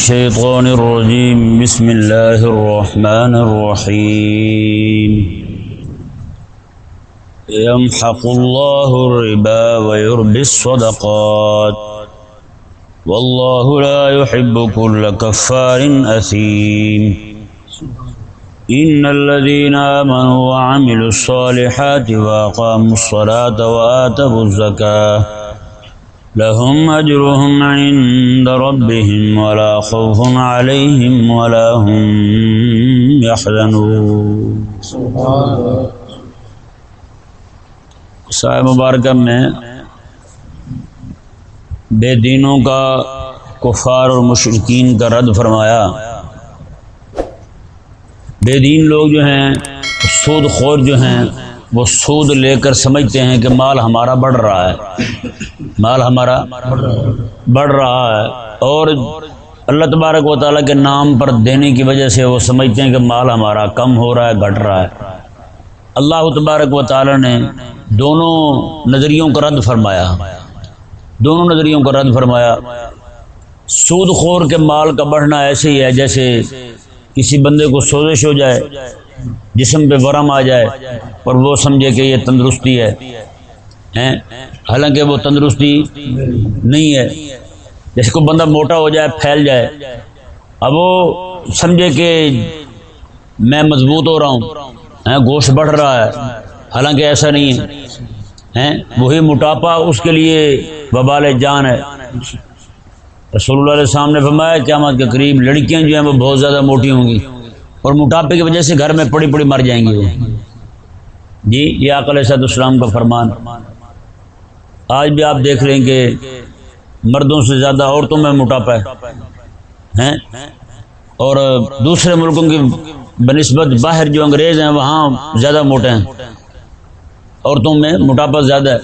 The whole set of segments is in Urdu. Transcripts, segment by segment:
الشيطان الرجيم. بسم الله الرحمن الرحيم. يمحق الله الربا ويربي الصدقات. والله لا يحب كل كفار أثيم. إن الذين آمنوا وعملوا الصالحات وأقاموا الصلاة وآتوا الزكاة. لهم أجرهم عند ربهم ولا خوف عليهم ولا هم يحزنون. صاحب مبارکہ میں بے دینوں کا کفار اور مشرقین کا رد فرمایا۔ بے دین لوگ جو ہیں، سود خور جو ہیں وہ سود لے کر سمجھتے ہیں کہ مال ہمارا بڑھ رہا ہے۔ مال ہمارا بڑھ رہا ہے۔ اور اللہ تبارک و تعالیٰ کے نام پر دینے کی وجہ سے وہ سمجھتے ہیں کہ مال ہمارا کم ہو رہا ہے، گھٹ رہا ہے۔ اللہ تبارک و تعالیٰ نے دونوں نظریوں کا رد فرمایا۔ دونوں نظریوں کا رد فرمایا۔ سود خور کے مال کا بڑھنا ایسے ہی ہے جیسے کسی بندے کو سوزش ہو جائے۔ جسم پہ ورم آ جائے اور وہ سمجھے کہ یہ تندرستی ہے حالانکہ وہ تندرستی نہیں ہے۔ جیسے کوئی بندہ موٹا ہو جائے، پھیل جائے، اب وہ سمجھے کہ میں مضبوط ہو رہا ہوں گوشت بڑھ رہا ہے، حالانکہ ایسا نہیں ہے وہی موٹاپا اس کے لیے وبال جان ہے۔ رسول اللہ علیہ السلام نے فرمایا، قیامت کے قریب لڑکیاں جو ہیں وہ بہت زیادہ موٹی ہوں گی۔ اور موٹاپے کی وجہ سے گھر میں پڑی پڑی مر جائیں گی وہ۔ جی یہ عقل صد السلام کا فرمان۔ آج بھی آپ دیکھ لیں کہ مردوں سے زیادہ عورتوں میں موٹاپا ہے۔ اور دوسرے ملکوں کی بنسبت باہر جو انگریز ہیں، وہاں زیادہ موٹے ہیں۔ عورتوں میں موٹاپا زیادہ ہے۔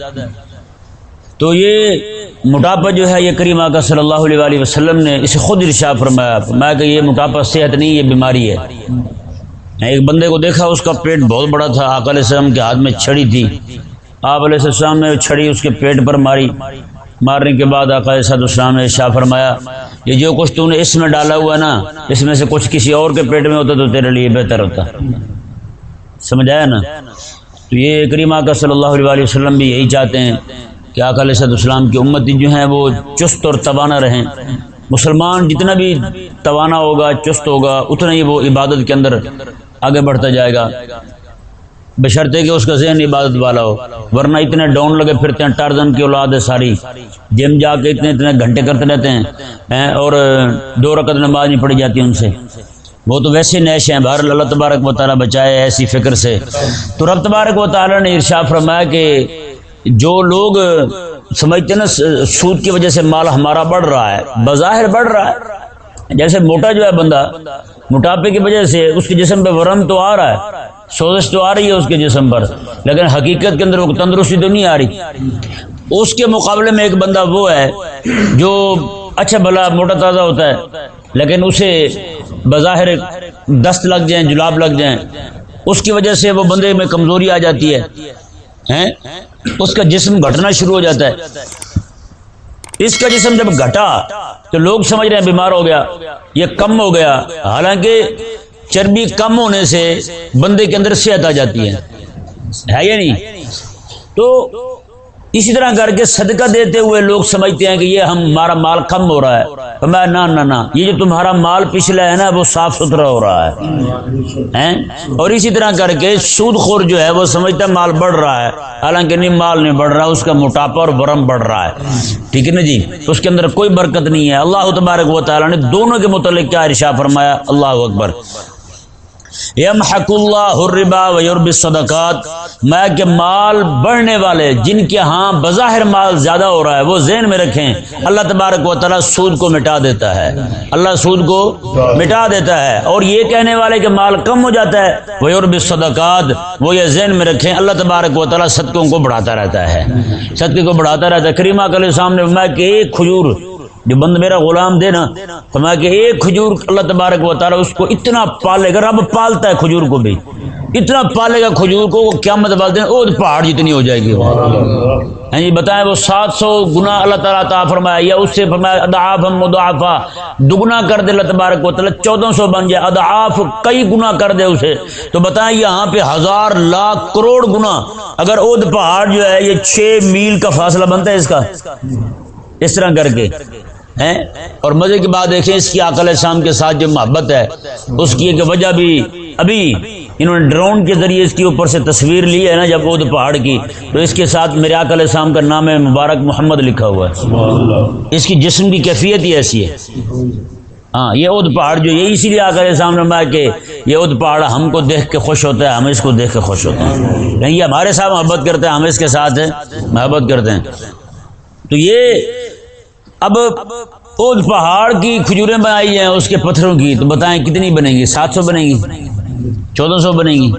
تو یہ موٹاپا جو ہے یہ کریم آقا صلی اللہ علیہ وآلہ وسلم نے اسے خود ارشا فرمایا فرمایا کہ یہ موٹاپا صحت نہیں، یہ بیماری ہے۔ ایک بندے کو دیکھا، اس کا پیٹ بہت بڑا تھا، آقا علیہ السلام کے ہاتھ میں چھڑی تھی۔ آپ علیہ السلام نے چھڑی، اس کے پیٹ پر ماری۔ مارنے کے بعد آقا علیہ السلام نے شاہ فرمایا، یہ جو کچھ تو نے اس میں ڈالا ہوا نا، اس میں سے کچھ کسی اور کے پیٹ میں ہوتا تو تیرے لیے بہتر ہوتا۔ سمجھ آیا نا؟ تو یہ کریم آقا صلی اللہ علیہ وسلم بھی یہی چاہتے ہیں۔ کہ آقا علیہ السلام کی امتی جو ہیں وہ چست اور توانا رہیں۔ مسلمان جتنا بھی توانا ہوگا، چست ہوگا، اتنا ہی وہ عبادت کے اندر آگے بڑھتا جائے گا۔ بشرطے کہ اس کا ذہن عبادت والا ہو، ورنہ اتنے ڈاؤن لگے پھرتے ہیں، ٹارزن کی اولاد ہے ساری۔ جم جا کے اتنے اتنے گھنٹے کرتے رہتے ہیں اور دو رقط نماز نہیں پڑی جاتی ان سے۔ وہ تو ویسے نیش ہیں بہر اللہ تبارک و تعالیٰ بچائے ایسی فکر سے۔ تو رب تبارک و تعالیٰ نے ارشا فرمایا کہ جو لوگ سمجھتے نا، سود کی وجہ سے مال ہمارا بڑھ رہا ہے، بظاہر بڑھ رہا ہے۔ جیسے موٹا جو ہے بندہ، موٹاپے کی وجہ سے اس کے جسم پہ ورم تو آ رہا ہے، سوزش تو آ رہی ہے اس کے جسم پر، لیکن حقیقت کے اندر وہ تندرستی تو نہیں آ رہی۔ اس کے مقابلے میں ایک بندہ وہ ہے جو اچھا بھلا، موٹا تازہ ہوتا ہے، لیکن اسے بظاہر دست لگ جائیں، جلاب لگ جائیں۔ اس کی وجہ سے وہ بندے میں کمزوری آ جاتی ہے۔ اس کا جسم گھٹنا شروع ہو جاتا ہے۔ اس کا جسم جب گھٹا تو لوگ سمجھ رہے ہیں بیمار ہو گیا، یہ کم ہو گیا۔ حالانکہ چربی کم ہونے سے بندے کے اندر صحت آ جاتی ہے۔ یا نہیں؟ تو اسی طرح کر کے صدقہ دیتے ہوئے لوگ سمجھتے ہیں کہ یہ ہم ہمارا مال کم ہو رہا ہے۔ تو میں نہ نہ نہ، یہ جو تمہارا مال پچھلا ہے نا، وہ صاف ستھرا ہو رہا ہے۔ اور اسی طرح کر کے سود خور جو ہے، وہ سمجھتا ہے مال بڑھ رہا ہے۔ حالانکہ نہیں، مال نہیں بڑھ رہا، اس کا موٹاپا اور برم بڑھ رہا ہے۔ ٹھیک ہے نا جی؟ اس کے اندر کوئی برکت نہیں ہے۔ اللہ تبارک و تعالیٰ نے دونوں کے متعلق کیا ارشا فرمایا؟ اللہ اکبر۔ یمحق اللہ الربا ویرب الصدقات۔ میں کہ مال بڑھنے والے جن کے ہاں بظاہر مال زیادہ ہو رہا ہے، وہ ذہن میں رکھیں، اللہ تبارک و تعالیٰ سود کو مٹا دیتا ہے۔ اللہ سود کو مٹا دیتا ہے۔ اور یہ کہنے والے کہ مال کم ہو جاتا ہے ویرب الصدقات، وہ یہ ذہن میں رکھیں، اللہ تبارک و تعالیٰ صدقوں کو بڑھاتا رہتا ہے۔ صدقے کو بڑھاتا رہتا ہے۔ کریمہ کل سامنے میں کہ ایک کھجور جو بند میرا غلام دے نا، فرمایا کہ ایک کھجور اللہ تبارک و تعالیٰ اس کو اتنا پالے گا، رب پالتا ہے کھجور کو بھی۔ اتنا پالے گا کھجور کو، وہ کیا مطلب دیں وہ پہاڑ جتنی ہو جائے گی۔ ہاں جی بتائیں وہ سات سو گنا اللہ تعالیٰ تعالیٰ فرمایا، یا اس سے فرمایا ادعاف ہم مدعفا دگنا کر دے اللہ تبارک و تعالیٰ، چودہ سو بن جائے۔ ادعاف کئی گنا کر دے اسے۔ تو بتائیں یہاں پہ ہزار لاکھ کروڑ گنا۔ اگر اود پہاڑ جو ہے، یہ چھ میل کا فاصلہ بنتا ہے اس کا۔ اس طرح کر کے۔ ہیں؟ اور مزے کی بات دیکھیں، اس کی عقل شام کے ساتھ جو محبت ہے، اس کی ایک وجہ بھی ابھی انہوں نے ڈرون کے ذریعے اس کے اوپر سے تصویر لی ہے نا، جب اود پہاڑ کی، تو اس کے ساتھ میرے عقل شام کا نام ہے مبارک محمد لکھا ہوا ہے۔ اس کی جسم کی کیفیت ہی ایسی ہے۔ ہاں یہ اد پہاڑ جو، یہ اسی لیے آ کر سامنے کہ یہ اد پہاڑ ہم کو دیکھ کے خوش ہوتا ہے، ہم اس کو دیکھ کے خوش ہوتے ہیں۔ نہیں، یہ ہمارے ساتھ محبت کرتے ہیں، ہم اس کے ساتھ محبت کرتے ہیں۔ تو یہ اب اس پہاڑ کی کھجوریں بنائی ہیں، اس کے پتھروں کی، تو بتائیں کتنی بنے گی؟ سات سو بنے گی؟ چودہ سو بنے گی؟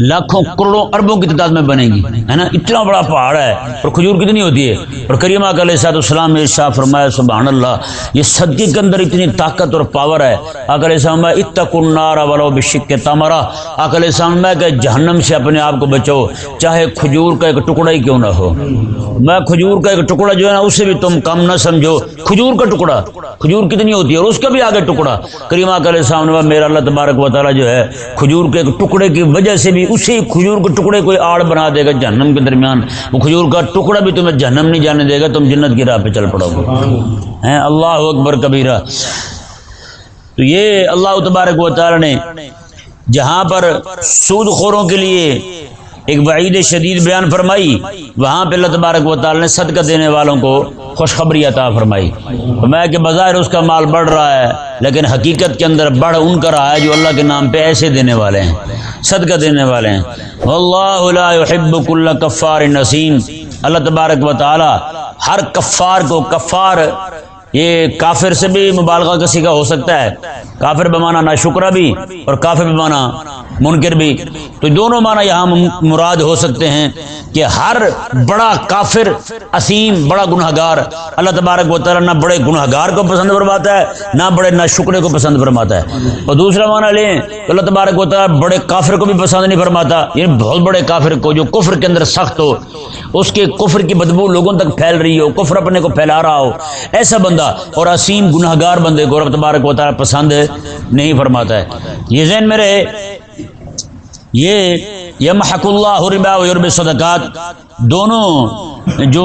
لاکھوں کروڑوں اربوں کی تعداد میں بنے گی، ہے نا؟ اتنا بڑا پہاڑ ہے، اور کھجور کتنی ہوتی ہے؟ اور کریمہ علیہ صاحب السلام نے شاہ فرمایا سبحان اللہ یہ صدقے کے اندر اتنی طاقت اور پاور ہے۔ اکل السلام اتق النار ولو بشک کے تمرا اکل السلام میں کہ جہنم سے اپنے آپ کو بچو چاہے کھجور کا ایک ٹکڑا ہی کیوں نہ ہو۔ میں کھجور کا ایک ٹکڑا جو ہے نا، اسے بھی تم کم نہ سمجھو۔ کھجور کا ٹکڑا، کھجور کتنی ہوتی ہے اور اس کا بھی آگے ٹکڑا۔ کریمہ علیہ السلام نے میرا اللہ تبارک و تعالیٰ جو ہے، کھجور کے ایک ٹکڑے کی وجہ سے بھی اسی کھجور کے ٹکڑے کوئی آڑ بنا دے گا جہنم کے درمیان۔ وہ کھجور کا ٹکڑا بھی تمہیں جہنم نہیں جانے دے گا تم جنت کی راہ پہ چل پڑو گے۔ اللہ اکبر کبیرہ۔ تو یہ اللہ تبارک و تعالی نے جہاں پر سود خوروں کے لیے ایک وعید شدید بیان فرمائی، وہاں پہ اللہ تبارک و تعالی نے صدقہ دینے والوں کو خوشخبری عطا فرمائی۔ میں کہ بظاہر اس کا مال بڑھ رہا ہے، لیکن حقیقت کے اندر بڑھ ان کا رہا ہے جو اللہ کے نام پہ ایسے دینے والے ہیں، صدقہ دینے والے ہیں۔ واللہ لا يحب كل کفار نسیم۔ اللہ تبارک و تعالی ہر کفار کو کفار یہ کافر سے بھی مبالغہ کسی کا ہو سکتا ہے۔ کافر بمانا نہ شکرہ بھی اور کافر بمانا منکر بھی۔ تو دونوں معنی یہاں مراد ہو سکتے ہیں کہ ہر بڑا کافر اسیم بڑا گناہ گار اللہ تبارک و تعالیٰ نہ بڑے گناہ گار کو پسند فرماتا ہے، نہ بڑے نہ شکرے کو پسند فرماتا ہے۔ اور دوسرا معنی لیں تو اللہ تبارک و تعالیٰ بڑے کافر کو بھی پسند نہیں فرماتا۔ یعنی بہت بڑے کافر کو جو کفر کے اندر سخت ہو، اس کے کفر کی بدبو لوگوں تک پھیل رہی ہو، کفر اپنے کو پھیلا رہا ہو۔ ایسا بندہ بندہ اور اسیم گناہ گار بندے کو رب تبارک و تعالیٰ پسند نہیں فرماتا ہے۔ یہ ذہن میں رہے، یہ یمحق اللہ ربا و یرب صدقات دونوں جو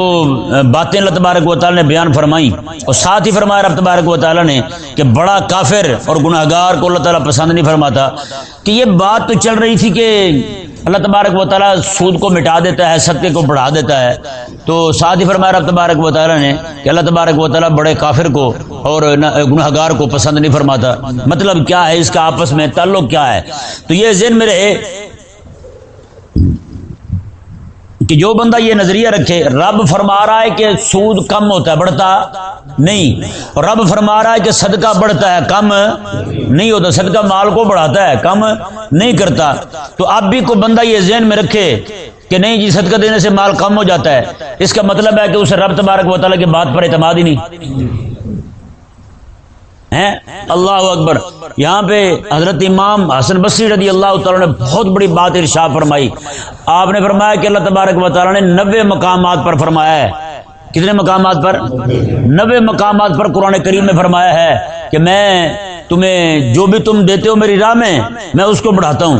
باتیں اللہ تبارک و تعالی نے بیان فرمائی اور ساتھ ہی فرمایا رب تبارک و تعالی نے کہ بڑا کافر اور گناہ گار کو اللہ تعالیٰ پسند نہیں فرماتا، کہ یہ بات تو چل رہی تھی کہ اللہ تبارک و تعالیٰ سود کو مٹا دیتا ہے، صدقے کو بڑھا دیتا ہے۔ تو ساتھ ہی فرمایا، رب تبارک و تعالیٰ نے کہ اللہ تبارک و تعالیٰ بڑے کافر کو اور گناہ گار کو پسند نہیں فرماتا۔ مطلب کیا ہے؟ اس کا آپس میں تعلق کیا ہے؟ تو یہ ذہن میں رہے کہ جو بندہ یہ نظریہ رکھے، رب فرما رہا ہے کہ سود کم ہوتا ہے، بڑھتا نہیں۔ اور رب فرما رہا ہے کہ صدقہ بڑھتا ہے، کم نہیں ہوتا۔ صدقہ مال کو بڑھاتا ہے، کم نہیں کرتا۔ تو اب بھی کوئی بندہ یہ ذہن میں رکھے کہ نہیں جی صدقہ دینے سے مال کم ہو جاتا ہے۔ اس کا مطلب ہے کہ اسے رب تبارک و تعالیٰ کی بات پر اعتماد ہی نہیں۔ ہیں؟ اللہ اکبر۔ یہاں پہ حضرت امام حسن بصری رضی اللہ تعالیٰ نے بہت بڑی بات ارشا فرمائی۔ آپ نے فرمایا کہ اللہ تبارک و تعالیٰ نے نبے مقامات پر فرمایا ہے۔ کتنے مقامات پر؟ نبے مقامات پر قرآن کریم میں فرمایا ہے کہ میں تمہیں جو بھی تم دیتے ہو میری راہ میں میں اس کو بڑھاتا ہوں۔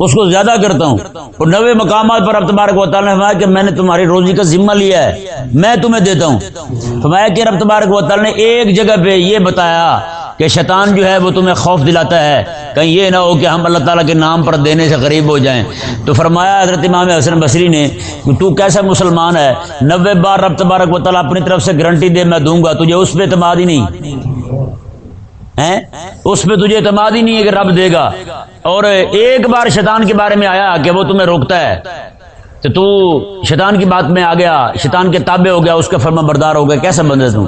اس کو زیادہ کرتا ہوں۔ اور نوے مقامات پر اب تبارک و تعالیٰ نے فرمایا کہ میں نے تمہاری روزی کا ذمہ لیا ہے۔ میں تمہیں دیتا ہوں۔ فرمایا کہ رب تبارک و تعالیٰ نے ایک جگہ پہ یہ بتایا کہ شیطان جو ہے وہ تمہیں خوف دلاتا ہے۔ کہیں یہ نہ ہو کہ ہم اللہ تعالیٰ کے نام پر دینے سے غریب ہو جائیں۔ تو فرمایا حضرت امام حسن بصری نے کہ تو کیسا مسلمان ہے؟ نوے بار رب تبارک و تعالیٰ اپنی طرف سے گارنٹی دے، میں دوں گا، تجھے اس پہ اعتماد ہی نہیں۔ اس پہ تجھے اعتماد ہی نہیں ہے کہ رب دے گا۔ اور ایک بار شیطان کے بارے میں آیا کہ وہ تمہیں روکتا ہے۔ تو تو شیطان کی بات میں آ گیا، شیطان کے تابع ہو گیا، اس کا فرما بردار ہو گیا۔ کیسا بندہ تم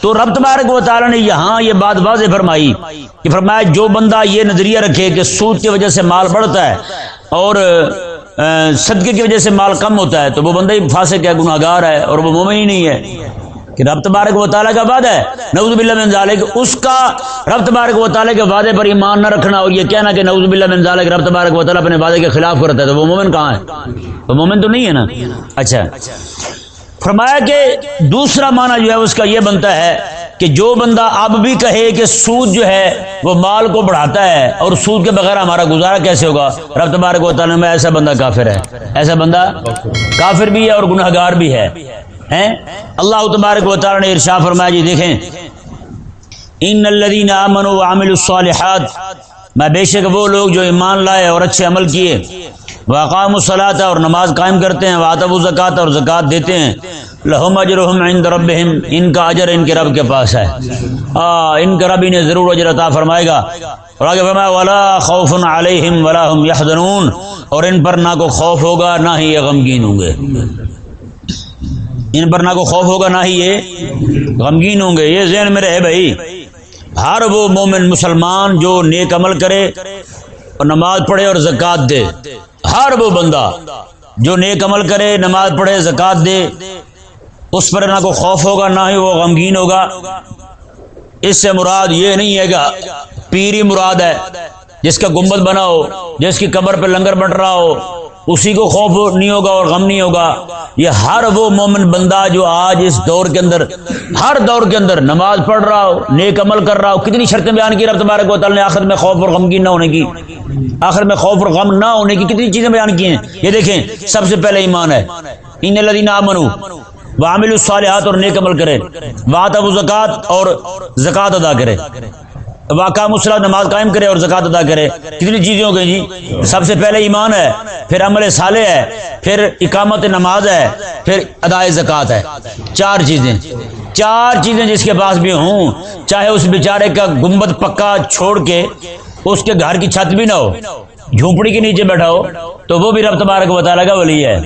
تو؟ رب تبارک و تعالیٰ نے یہاں یہ بات واضح فرمائی کہ فرمایا جو بندہ یہ نظریہ رکھے کہ سود کی وجہ سے مال بڑھتا ہے اور صدقے کی وجہ سے مال کم ہوتا ہے، تو وہ بندہ ہی فاسق ہے گناہ گار ہے اور وہ مومن ہی نہیں ہے۔ کہ رب تبارک و تعالیٰ کا وعدہ ہے۔ نعوذ باللہ من ذالک، اس کا رب تبارک و تعالیٰ کے وعدے پر ایمان نہ رکھنا اور یہ کہنا کہ نعوذ باللہ من ذالک، رب تبارک و تعالیٰ اپنے وعدے کے خلاف کرتا ہے، تو وہ مومن کہاں ہے؟ وہ مومن تو نہیں ہے نا؟ اچھا۔ فرمایا کہ دوسرا معنی جو ہے، اس کا یہ بنتا ہے کہ جو بندہ اب بھی کہے کہ سود جو ہے، وہ مال کو بڑھاتا ہے اور سود کے بغیر ہمارا گزارا کیسے ہوگا؟ رب تبارک و تعالیٰ میں ایسا بندہ کافر ہے۔ ایسا بندہ کافر بھی ہے اور گناہ گار بھی ہے۔ ہیں؟ اللہ تبارک و تعالیٰ نے ارشا فرمایا جی دیکھیں۔ ان الذین آمنوا وعملوا الصالحات، میں بے شک وہ لوگ جو ایمان لائے اور اچھے عمل کیے واقام الصلاۃ اور نماز قائم کرتے ہیں واطب الزکات اور زکات دیتے ہیں۔ لہم اجرہم عند ربہم ان کا اجر ان کے رب کے پاس ہے۔ آ، ان کے رب انہیں ضرور اجر عطا فرمائے گا۔ اور آگے فرمایا، ولا خوف علیہم ولا هم یحزنون اور ان پر نہ کو خوف ہوگا، نہ ہی یہ غمگین ہوں گے۔ ان پر نہ کو خوف ہوگا نہ ہی یہ غمگین ہوں گے۔ یہ ذہن میں رہے بھائی۔ ہر وہ مومن مسلمان جو نیک عمل کرے اور نماز پڑھے اور زکوٰۃ دے۔ ہر وہ بندہ جو نیک عمل کرے، نماز پڑھے زکوٰۃ دے، اس پر نہ کو خوف ہوگا، نہ ہی وہ غمگین ہوگا۔ اس سے مراد یہ نہیں ہے گا پیری مراد ہے، جس کا گنبد بنا ہو، جس کی قبر پہ لنگر بٹ رہا ہو۔ اسی کو خوف نہیں ہوگا اور غم نہیں ہوگا۔ یہ ہر وہ مومن بندہ جو آج اس دور کے اندر، ہر دور کے اندر نماز پڑھ رہا ہو، نیک عمل کر رہا ہو، کتنی شرطیں بیان کی رب تبارک و تعالیٰ نے آخر میں خوف اور غم کی نہ ہونے کی۔ آخر میں خوف اور غم نہ ہونے کی کتنی چیزیں بیان کی ہیں۔ یہ دیکھیں، سب سے پہلے ایمان ہے۔ ان الذین آمنوا وعملوا الصالحات اور نیک عمل کرے واتوا الزکات اور زکات ادا کرے واقع مسلح نماز قائم کرے اور زکات ادا کرے۔ کتنی چیزیں ہو گئی جی؟ سب سے پہلے ایمان ہے، پھر عمل صالح ہے، پھر اقامت نماز ہے، پھر ادائے زکات ہے۔ چار چیزیں۔ چار چیزیں جس کے پاس بھی ہوں، چاہے اس بیچارے کا گنبد پکا چھوڑ کے اس کے گھر کی چھت بھی نہ ہو، جھونپڑی کے نیچے بیٹھا ہو، تو وہ بھی رب تبارک و تعالیٰ کا ولی ہے۔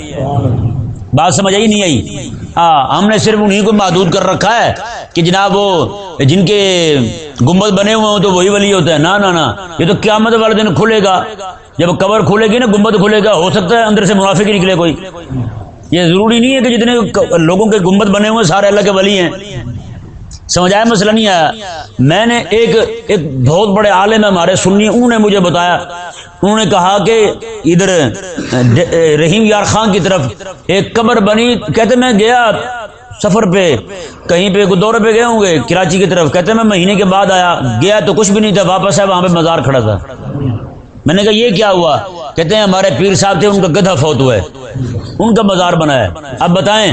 بات سمجھ آئی نہیں آئی؟ ہاں ہم نے صرف انہیں کو محدود کر رکھا ہے کہ جناب وہ جن کے گنبد بنے ہوئے ہوں تو وہی ولی ہوتا ہے۔ نا نا نا یہ تو قیامت والے دن کھلے گا۔ جب قبر کھلے گی نا گنبد کھلے گا۔ ہو سکتا ہے اندر سے منافق ہی نکلے کوئی۔ یہ ضروری نہیں ہے کہ جتنے لوگوں کے گنبد بنے ہوئے سارے اللہ کے ولی ہیں۔ سمجھایا مسئلہ نہیں آیا۔ میں نے ایک ایک بہت بڑے عالم ہمارے سنی، انہوں نے مجھے بتایا۔ انہوں نے کہا کہ ادھر رحیم یار خان کی طرف ایک قبر بنی۔ کہتے میں گیا۔ سفر پہ، کہیں پہ دورے پہ گئے ہوں گے؟ کراچی کی طرف۔ کہتے میں مہینے کے بعد آیا، گیا تو کچھ بھی نہیں تھا، واپس ہے وہاں پہ مزار کھڑا تھا۔ میں نے کہا، یہ کیا ہوا؟ کہتے ہیں، ہمارے پیر صاحب تھے، ان کا گدھا فوت ہوا ہے ان کا مزار بنا ہے۔ اب بتائیں،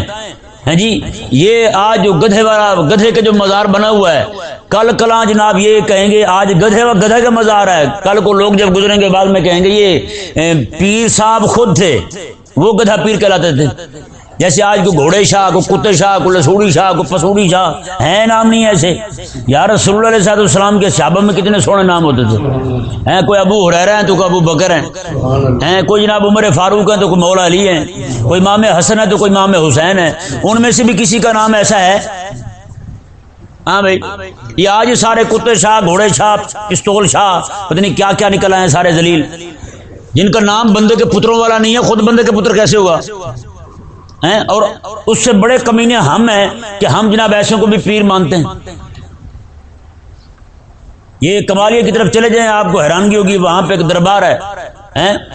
ہیں جی یہ آج جو گدھے والا، گدھے کا جو مزار بنا ہوا ہے، کل کلاں جناب یہ کہیں گے، آج گدھے و گدھے کا مزار ہے۔ کل کو لوگ جب گزریں گے، بعد میں کہیں گے، یہ پیر صاحب خود تھے۔ وہ گدھا پیر کہلاتے تھے۔ جیسے آج کو گھوڑے شاہ، کو کتے شاہ، کو لسوڑی شاہ، کو پسوڑی شاہ، ہیں نام نہیں ایسے۔ یار رسول اللہ علیہ صاحب السلام کے صحابہ میں کتنے سونے نام ہوتے تھے۔ ہیں کوئی ابو حریرہ ہیں تو کوئی ابو بکر ہیں۔ ہیں کوئی جناب عمر فاروق ہیں تو کوئی مولا علی ہیں۔ کوئی امام حسن ہے تو کوئی امام حسین ہے ان میں سے بھی کسی کا نام ایسا ہے؟ ہاں بھائی، یہ آج سارے کتے شاہ، گھوڑے شاہ، پستول شاہ، پتہ نہیں کیا کیا نکل آئے ہیں سارے ذلیل۔ جن کا نام بندے کے پتروں والا نہیں ہے، خود بندے کے پتر کیسے ہوا ہیں؟ اور اس سے بڑے کمینے ہم ہیں کہ ہم جناب ایسوں کو بھی پیر مانتے ہیں۔ یہ کمالیہ کی طرف چلے جائیں، آپ کو حیرانگی ہوگی، وہاں پہ ایک دربار ہے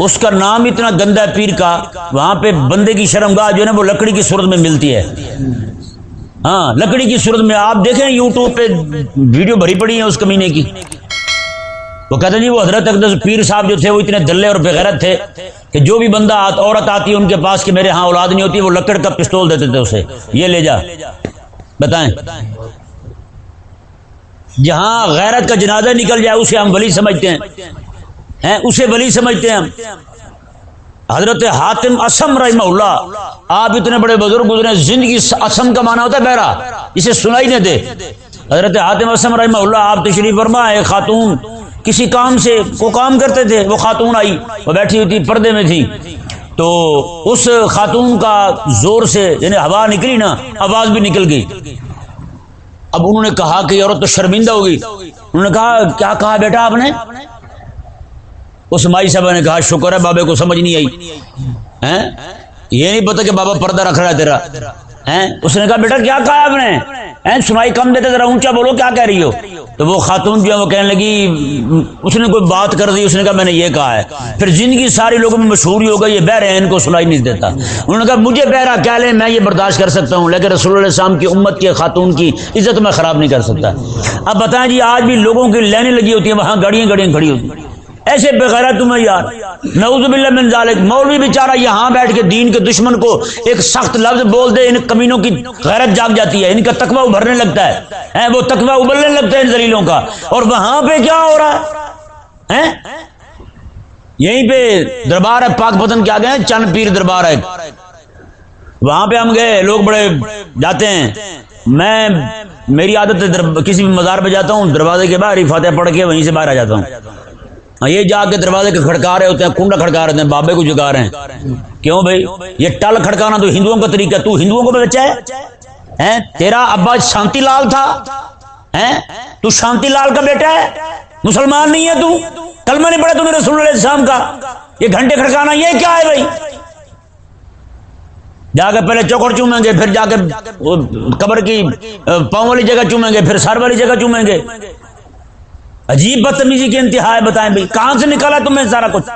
اس کا نام اتنا گندا ہے پیر کا، وہاں پہ بندے کی شرم گاہ جو ہے نا، وہ لکڑی کی صورت میں ملتی ہے۔ ہاں لکڑی کی صورت میں، آپ دیکھیں یوٹیوب پہ ویڈیو بھری پڑی ہے اس کمینے کی۔ وہ کہتے جی وہ حضرت اقدس پیر صاحب جو تھے وہ اتنے دلے اور بغیرت تھے کہ جو بھی بندہ عورت آتی ہے ان کے پاس کہ میرے ہاں اولاد نہیں ہوتی، وہ لکڑ کا پستول دیتے تھے اسے۔ یہ لے جا۔ بتائیں۔ جہاں غیرت کا جنازہ نکل جائے، اسے ہم ولی سمجھتے ہیں۔ اسے ولی سمجھتے ہیں ہم۔ حضرت حاتم اسم رحمہ اللہ، آپ اتنے بڑے بزرگ گزرے زندگی اسم کا معنی ہوتا ہے بہرا۔ اسے سنائی نہ دے۔ حضرت حاتم اسم رحمہ اللہ، آپ تشریف فرما ایک خاتون۔ کسی کام سے وہ کام کرتے تھے، وہ خاتون آئی، وہ بیٹھی ہوئی تھی، پردے میں تھی۔ تو اس خاتون کا زور سے یعنی ہوا نکلی نا، آواز بھی نکل گئی۔ اب انہوں نے کہا کہ عورت تو شرمندہ ہوگی۔ انہوں نے کہا، کیا کہا بیٹا آپ نے؟ اس مائی صاحب نے کہا، شکر ہے، بابے کو سمجھ نہیں آئی۔ یہ نہیں پتا کہ بابا پردہ رکھ رہا ہے تیرا۔ اس نے کہا، بیٹا، کیا کہا آپ نے؟ سنائی کم دیتے، ذرا اونچا بولو، کیا کہہ رہی ہو؟ تو وہ خاتون جو ہے وہ کہنے لگی، اس نے کوئی بات کر دی، اس نے کہا، میں نے یہ کہا ہے، پھر زندگی ساری لوگوں میں مشہور ہی ہوگا یہ بہر ہے ان کو سنائی نہیں دیتا۔ انہوں نے کہا، مجھے بہرا کیا لیں، میں یہ برداشت کر سکتا ہوں، لیکن رسول اللہ السلام کی امت کے خاتون کی عزت میں خراب نہیں کر سکتا۔ اب بتائیں جی آج بھی لوگوں کی لائنیں لگی ہوتی ہیں، وہاں گاڑیاں گاڑیاں کھڑی ہوتی ہیں۔ ایسے بغیر تمہیں یار، نعوذ باللہ من ذالک، مولوی بیچارہ یہاں بیٹھ کے دین کے دشمن کو ایک سخت لفظ بول دے، ان کمینوں کی غیرت جاگ جاتی ہے، ان کا تقوی ابھرنے لگتا ہے۔ وہ تقوی ابلنے لگتا ہے ان زلیلوں کا۔ اور وہاں پہ کیا ہو رہا ہے؟ یہیں پہ دربار ہے، پاک پتن کیا گئے چند پیر دربار ہے۔ وہاں پہ ہم گئے، لوگ بڑے جاتے ہیں۔ میں، میری عادت ہے کسی بھی مزار پہ جاتا ہوں، دروازے کے باہر ہی فاتح پڑھ کے وہیں سے باہر آ جاتا ہوں۔ ہاں یہ جا کے دروازے کے کھڑکا رہے ہوتے ہیں، کنڈا کھڑکا رہے ہیں، بابے کو جگا رہے ہیں۔ کیوں بھائی؟ یہ ٹل کھڑکانا تو ہندوؤں کا طریقہ تو ہندوؤں کو بچا ہے؟ تیرا ابا شانتی لال تھا۔ تو شانتی لال کا بیٹا ہے؟ مسلمان نہیں ہے تو؟ کلمہ نہیں پڑا تمہیں رسول اللہ السلام کا۔ یہ گھنٹے کھڑکانا، یہ کیا ہے بھائی؟ جا کے پہلے چوکڑ چومیں گے، پھر جا کے قبر کی پاؤں والی جگہ چومیں گے، پھر سر والی جگہ چومیں گے۔ عجیب بدتمیزی کے انتہا ہے، بتائیں بھائی، کہاں سے نکالا تمہیں سارا کچھ؟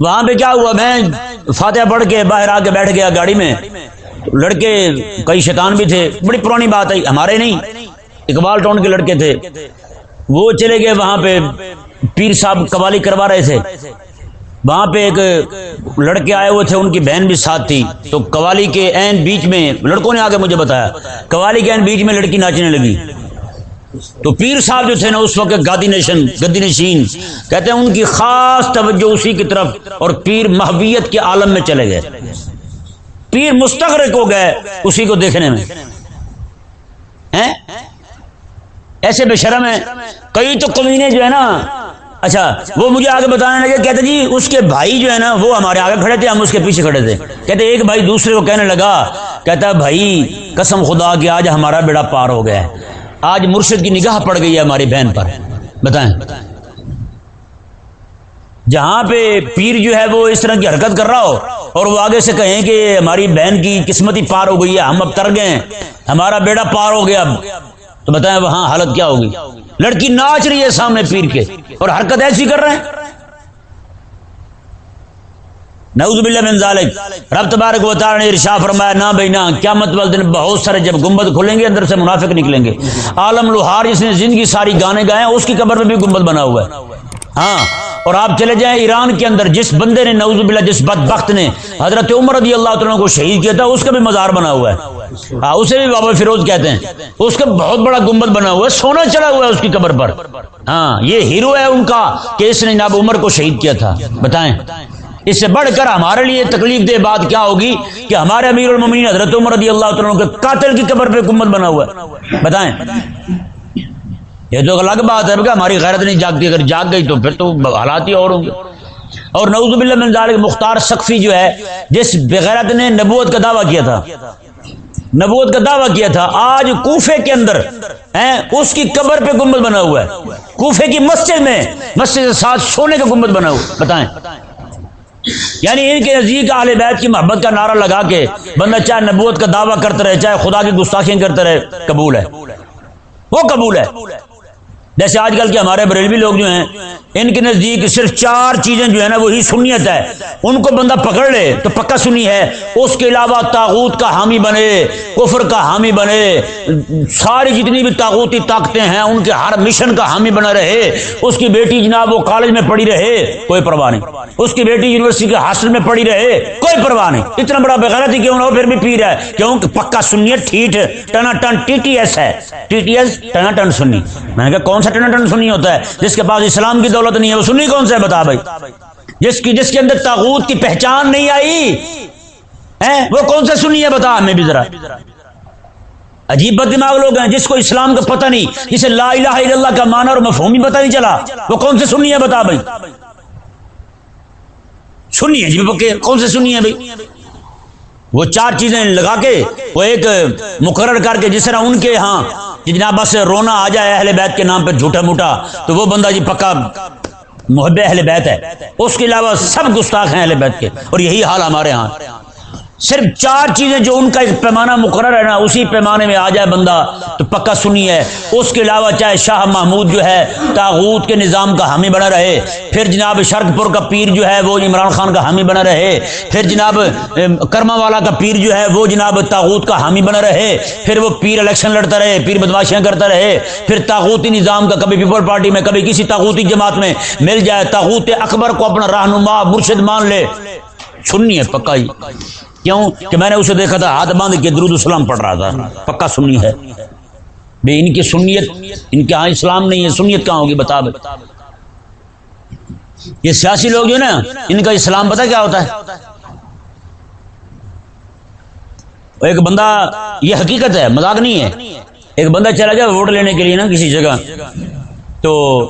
وہاں پہ کیا ہوا میں فاتحہ پڑھ کے باہر آ کے بیٹھ گیا گاڑی میں۔ لڑکے، کئی شیطان بھی تھے، بڑی پرانی بات ہے، ہمارے نہیں، اقبال ٹاؤن کے لڑکے تھے۔ وہ چلے گئے وہاں پہ، پیر صاحب قوالی کروا رہے تھے۔ وہاں پہ ایک لڑکے آئے ہوئے تھے، ان کی بہن بھی ساتھ تھی۔ تو قوالی کے این بیچ میں، لڑکوں نے آگے مجھے بتایا، قوالی کے این بیچ میں لڑکی ناچنے لگی۔ تو پیر صاحب جو تھے نا، اس وقت گادی نشن گدی نشین کہتے ہیں ان کی خاص توجہ اسی کی طرف اور پیر محبیت کے عالم میں چلے گئے۔ پیر مستغرق ہو گئے اسی کو دیکھنے میں۔ ایسے بے شرم ہے کئی تو کمینے جو ہے نا اچھا وہ مجھے آگے بتانے لگے، کہتے جی اس کے بھائی جو ہے نا، وہ ہمارے آگے کھڑے تھے، ہم اس کے پیچھے کھڑے تھے۔ کہتے ایک بھائی دوسرے کو کہنے لگا، کہتا بھائی، قسم خدا کہ آج ہمارا بیڑا پار ہو گیا ہے۔ آج مرشد کی نگاہ پڑ گئی ہے ہماری بہن پر۔ بتائیں۔ جہاں پہ پیر جو ہے وہ اس طرح کی حرکت کر رہا ہو اور وہ آگے سے کہیں کہ ہماری بہن کی قسمت ہی پار ہو گئی ہے، ہم اب تر گئے ہمارا بیٹا پار ہو گیا اب۔ تو بتائیں وہاں حالت کیا ہوگی؟ لڑکی ناچ رہی ہے سامنے پیر کے اور حرکت ایسی کر رہے ہیں۔ نعوذ باللہ من ذالک۔ رب تبارک و تعالی نے ارشاد فرمایا، نہ بھائی، نہ قیامت والے دن بہت سارے جب گنبد کھلیں گے، اندر سے منافق نکلیں گے۔ عالم لوہار جس نے زندگی ساری گانے گائے اس کی قبر میں بھی گنبد بنا ہوا ہے۔ ہاں اور آپ چلے جائیں ایران کے اندر، جس بندے نے، نعوذ باللہ، جس بدبخت نے حضرت عمر رضی اللہ تعالیٰ کو شہید کیا تھا، اس کا بھی مزار بنا ہوا ہے۔ ہاں اسے بھی بابا فیروز کہتے ہیں۔ اس کا بہت بڑا گنبد بنا ہوا ہے، سونا چڑھا ہوا ہے اس کی قبر پر۔ ہاں یہ ہیرو ہے ان کا کہ اس نے ناب عمر کو شہید کیا تھا۔ بتائیں۔ اس سے بڑھ کر ہمارے لیے تکلیف دہ بات کیا ہوگی کہ ہمارے امیر المین حضرت عمر رضی اللہ تعالیٰ کے قاتل کی قبر پہ حکومت بنا ہوا ہے۔ بتائیں۔ یہ تو الگ بات ہے کہ ہماری غیرت نہیں جاگتی، اگر جاگ گئی تو پھر تو حالات ہی اور ہوں گے۔ اور نعوذ باللہ من ذالک مختار سقفی جو ہے، جس بغیرت نے نبوت کا دعویٰ کیا تھا، نبوت کا دعویٰ کیا تھا، آج کوفے کے اندر اس کی قبر پہ گنبد بنا ہوا ہے۔ کوفے کی مسجد میں، مسجد کے ساتھ سونے کا گنبد بنا ہوا بتائیں۔ یعنی ان کے نزدیک اہل بیت کی محبت کا نعرہ لگا کے بندہ چاہے نبوت کا دعویٰ کرتا رہے، چاہے خدا کی گستاخیاں کرتا رہے، قبول ہے۔ وہ قبول ہے۔ جیسے آج کل کے ہمارے بریلوی لوگ جو ہیں، ان کے نزدیک صرف چار چیزیں جو ہے نا، وہی سنیت ہے۔ ان کو بندہ پکڑ لے تو پکا سنی ہے۔ اس کے علاوہ تاغوت کا حامی بنے، کفر کا حامی بنے۔ ساری جتنی بھی تاغوتی طاقتیں ہیں، ان کے ہر مشن کا حامی بنا رہے۔ اس کی بیٹی جناب وہ کالج میں پڑھی رہے، کوئی پرواہ نہیں۔ اس کی بیٹی یونیورسٹی کے ہاسٹل میں پڑھی رہے، کوئی پرواہ نہیں۔ اتنا بڑا بغیرتی کیوں نہ ہو، پھر بھی پی رہا ہے۔ کیونکہ پکا سنیت ٹھیٹ ٹنا ٹن ٹی ٹی ایس ہے۔ ٹی ٹی ایس، ٹنا ٹن سنی۔ میں نے کہا، کون سا ٹنا سنی ہوتا ہے، جس کے پاس اسلام کی دولت نہیں ہے، وہ سنی کون سے بتا بھائی۔ جس کی جس کے اندر تاغوت کی پہچان نہیں آئی۔ وہ کون سے سنی ہے؟ بتا ہمیں بھی ذرا۔ عجیب بد دماغ لوگ ہیں، جس کو اسلام کا پتہ نہیں، جسے لا الہ الا اللہ کا معنی اور مفہوم ہی پتہ نہیں چلا۔ وہ کون سے سنی ہے؟ بتا بھائی۔ سنی ہے جی کون سے سنی ہے بھائی؟ وہ چار چیزیں لگا کے، وہ ایک مقرر کر کے، جس طرح ان کے ہاں جی جناب، بس رونا آ جائے اہل بیت کے نام پہ جھوٹا موٹا، تو وہ بندہ جی پکا محب اہل بیت ہے۔ اس کے علاوہ سب گستاخ ہیں اہل بیت کے، اور یہی حال ہمارے ہاں۔ صرف چار چیزیں جو ان کا پیمانہ مقرر ہے نا، اسی پیمانے میں آ جائے بندہ، تو پکا سنی ہے اس کے علاوہ چاہے شاہ محمود جو ہے، تاغوت کے نظام کا حامی بنا رہے۔ پھر جناب شرک پور کا پیر جو ہے، وہ عمران خان کا حامی بنا رہے۔ پھر جناب کرما والا کا پیر جو ہے، وہ جناب تاغوت کا حامی بنا رہے۔ پھر وہ پیر الیکشن لڑتا رہے، پیر بدماشیاں کرتا رہے۔ پھر تاغوتی نظام کا کبھی پیپل پارٹی میں، کبھی کسی تاغوتی جماعت میں مل جائے۔ تاغوت اکبر کو اپنا رہنما، مرشد مان لے۔ سننی ہے پکا ہی۔ کیوں کہ میں نے اسے دیکھا تھا، ہاتھ باندھ کے درود اسلام پڑھ رہا تھا۔ پکا سنی ہے۔ بے ان کی سنیت، ان کے ہاں اسلام نہیں ہے، سنیت کہاں ہوگی بتا یہ سیاسی لوگ جو نا، ان کا اسلام پتہ کیا ہوتا ہے؟ ایک بندہ، یہ حقیقت ہے، مذاق نہیں ہے۔ ایک بندہ چلا جائے ووٹ لینے کے لیے نا کسی جگہ۔ تو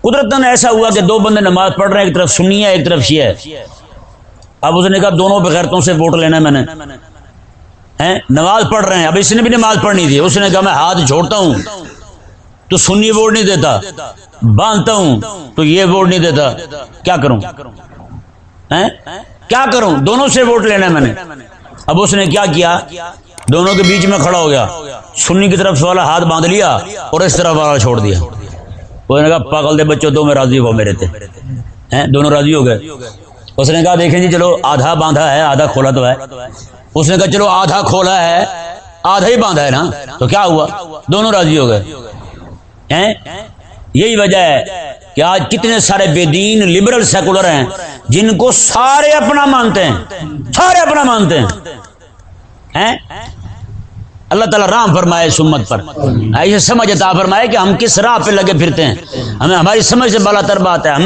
قدرت ایسا ہوا کہ دو بندے نماز پڑھ رہے ہیں، ایک طرف سنی ہے، ایک طرف شیعہ ہے۔ اب اس نے کہا دونوں بغیرتوں سے ووٹ لینا میں نے۔ نماز پڑھ رہے ہیں۔ اب اس نے بھی نماز پڑھنی تھی۔ اس نے کہا میں ہاتھ چھوڑتا ہوں۔ تو سنی ووٹ نہیں دیتا۔ باندھتا ہوں۔ تو یہ ووٹ نہیں دیتا۔ کیا کروں؟ کیا کروں؟ دونوں سے ووٹ لینا میں نے۔ اب اس نے کیا کیا؟ دونوں کے بیچ میں کھڑا ہو گیا۔ سنی کی طرف والا ہاتھ باندھ لیا اور اس طرف والا چھوڑ دیا۔ اس نے کہا، پاگل دے بچوں، دو میں راضی ہو میرے تھے دونوں راضی ہو گئے۔ اس نے کہا، دیکھیں جی چلو آدھا باندھا ہے، آدھا کھولا تو ہے. اس نے کہا، چلو آدھا کھولا ہے، آدھا ہی باندھا ہے نا؟ تو کیا ہوا؟ دونوں راضی ہو گئے۔ یہی وجہ ہے کہ آج کتنے سارے بے دین لبرل سیکولر ہیں، جن کو سارے اپنا مانتے ہیں، سارے اپنا مانتے ہیں۔ اللہ تعالیٰ رام فرمائے سمت پر۔ ایسے سمجھ عطا فرمائے کہ ہم کس راہ پہ لگے پھرتے ہیں؟ ہمیں ہماری سمجھ سے بالا تر بات ہے۔ ہم